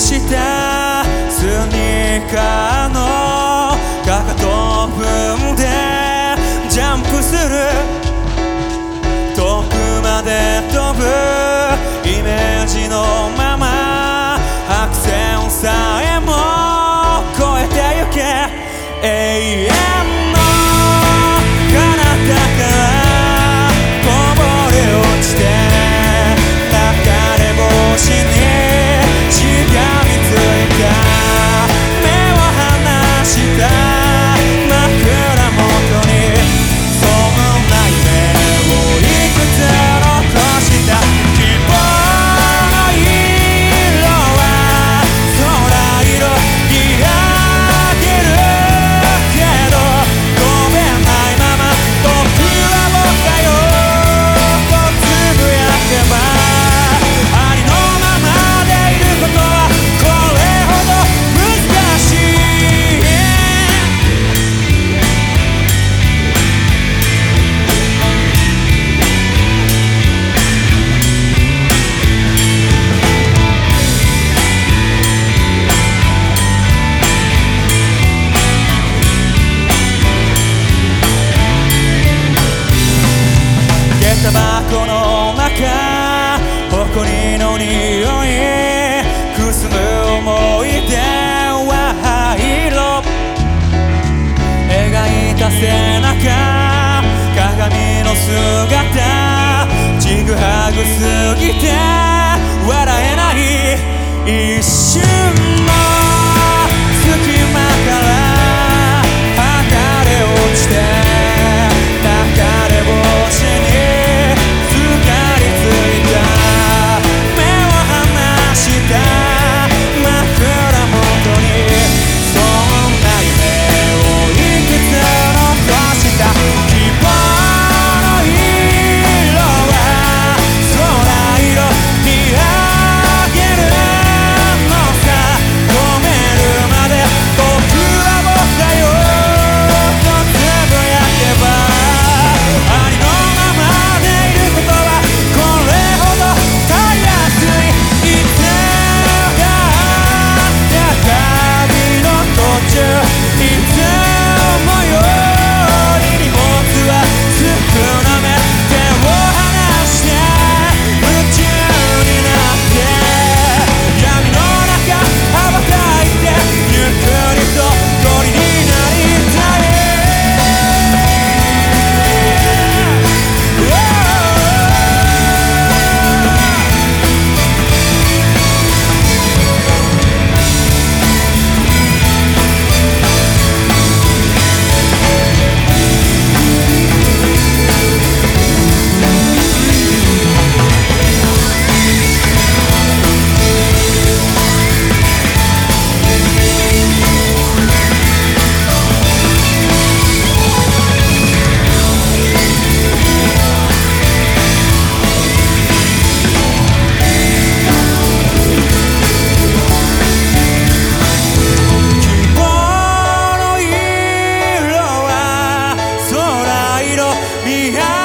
した。スニーカーりの匂いくすむ思い出は灰色。描いた背中鏡の姿。ちぐはぐすぎて笑えない。一瞬。high.